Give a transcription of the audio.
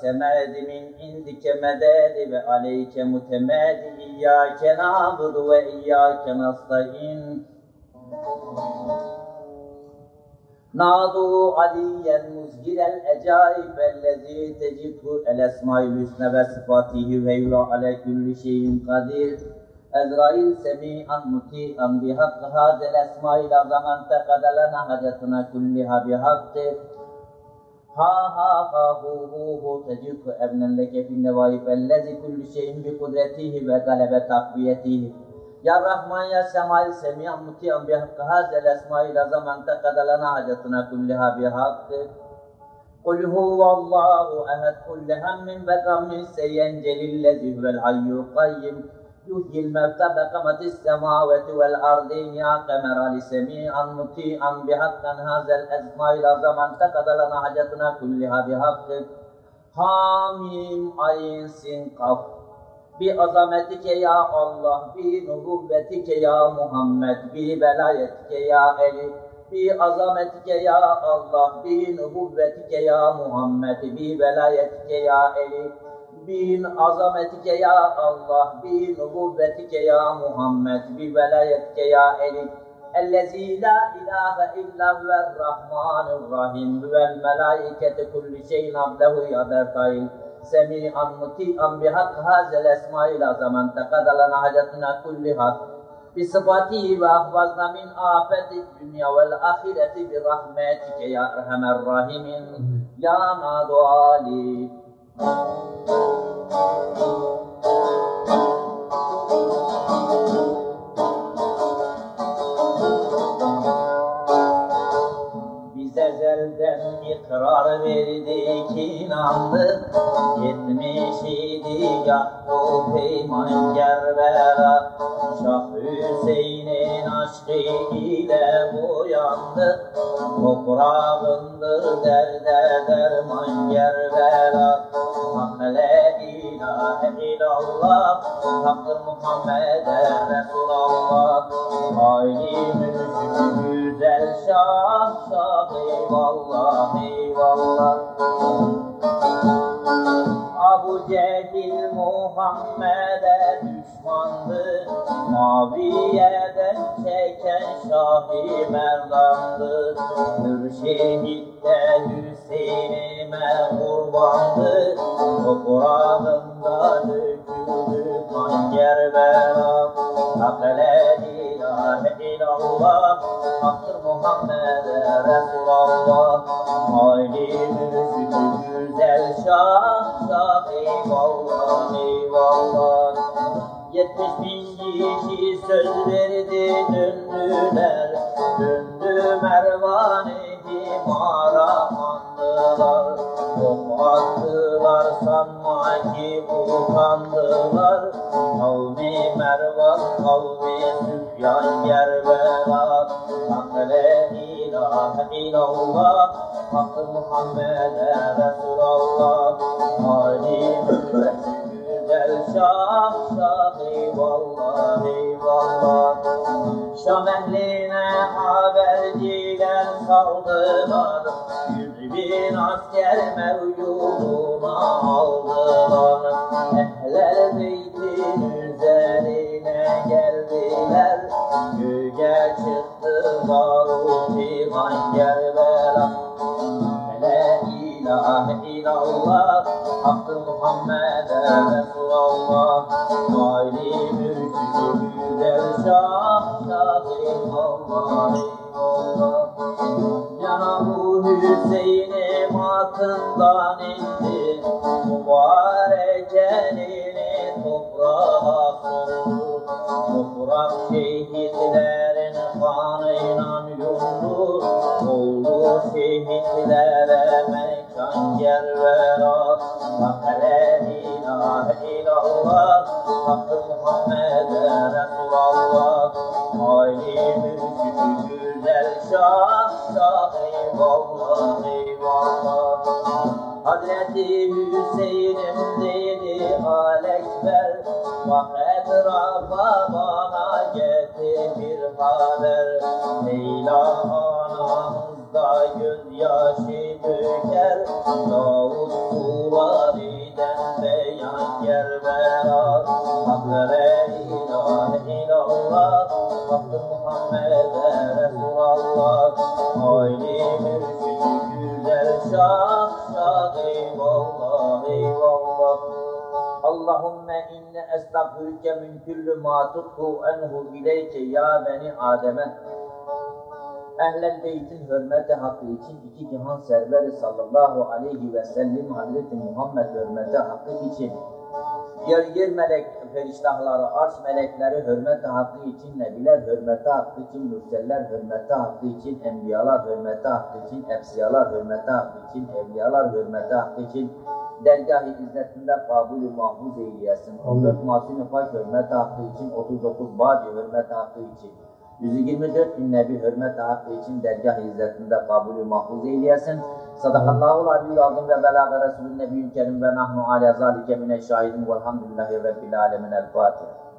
Semedi min indike mededi ve aleyke mutemedi İyyâke nâbudu ve iyyâke nasta'in. Nadu aliyen muzgirel ecaib ellezî tecibhu el esmail hüsne ve sıfatihi ve yura ale kulli şeyin kadir. Ezrail semi'an muti'an bihakkı hazel esmail azaman tekade lena hacetuna kulliha bihakkı. Ha ha ha hu hu hu tecibhu ebnen leke fin nevaif ellezi kulli şeyin bi kudretihi ve galebe takviyetihi. Ya Rahman ya Semail semiyan mutiyan bi hakkı hazel esmail azaman tekade lena hacetuna kulliha bihakkı. قل هو الله أحد كل هم وغم سينجلي الذي هو الحي القيوم يحيي الموتى بقمة السماوات والأرض يا قمر لسميعا مطيعا بحقا هذا الأسماء الأعظم انتقد لنا حاجتنا كلها بحق حاميم عين سين قف بعظمتك يا الله بنبوتك يا محمد ببلايتك يا علي بعظمتك يا الله بنبوتك يا محمد ببلايتك يا علي بين عظمتك يا الله بين غبتك يا محمد بولايتك يا إلي الذي لا إله إلا هو الرحمن الرحيم هو الملائكة كل شيء عبده يبرتين سميعا مطيعا بحق هذا الأسماء العظم انتقد لنا حاجتنا كلها بصفاته وأحفظنا من آفة الدنيا والآخرة برحمتك يا أرحم الراحمين يا نادو علي Biz ezelden ikrar verdik inandık. Yetmiş idi Yakup Peyman Gerbera Şah Hüseyin'in aşkı ile boyandık Toprağındır derde derman Gerbera Hak la ilahe illallah Hakkı Muhammed'e Resulallah Hayli mülkü şah şah eyvallah eyvallah Abu Cehil Muhammed'e düşmandı Maviye'den Şahi Merdan'dı de Hüseyin'ime kurbandı Toprağında döküldü kan Kerbela Hak la ilahe illallah Hakkır Muhammed'e Resulallah Hayli mürşid güzel şah şah eyvallah eyvallah Yetmiş bin kişi söz verdi döndüler Ok attılar sanma ki utandılar. Kavmi Mervan, kavmi Süfyan Yerbera Hak la ilahe illallah Hakkı Muhammed'e Resulallah. Ali mürvet güzel şah şah eyvallah eyvallah Şam ehline haberciler saldılar bin asker mevcuduna aldılar. Ehlel beytin üzerine geldiler. Göğe çıktılar ufiman Kerbela La ilahe illallah Hakkı Muhammed'e Resulallah. Ali mürşid güzel şah şah eyvallah eyvallah Cenab-ı Hüseyin'im hakkından indi Mübarek elini toprağa sundu Toprak şehitlerin kanıyla yumdu. Oldu şehitlere mekan yer vera Hak la ilahe illallah. Hakkı Muhammed'e Resulallah. Ali mürşid güzel şah şah eyvallah Hazreti Hüseyin'im dedi Alekber Bak etrafa bana getir bir haber inne estağfirüke min küllü ma tutku enhu ileyke ya beni Adem'e. Ehlel beytin hürmeti hakkı için iki cihan serveri sallallahu aleyhi ve sellem Hazreti Muhammed hürmeti hakkı için yer yer melek feriştahları, arş melekleri hürmeti hakkı için, nebiler hürmeti hakkı için, mürseller hürmeti hakkı için, enbiyalar hürmeti hakkı için, efsiyalar hürmeti hakkı için, evliyalar hürmeti hakkı için, dergah-ı izzetinde kabul-ü mahfuz eyleyesin. 14 masum-i pak hürmeti hakkı için, 39 bağcı hürmeti hakkı için, 124 bin nebi hürmeti hakkı için dergah-ı izzetinde kabul-ü mahfuz eyleyesin. Sadakallahul aliyyul azim ve belâge Resulü nebiyyül kerim ve nahnu alâ zâlike mineşşahidin velhamdülillahi rabbil âlemin el-Fatiha.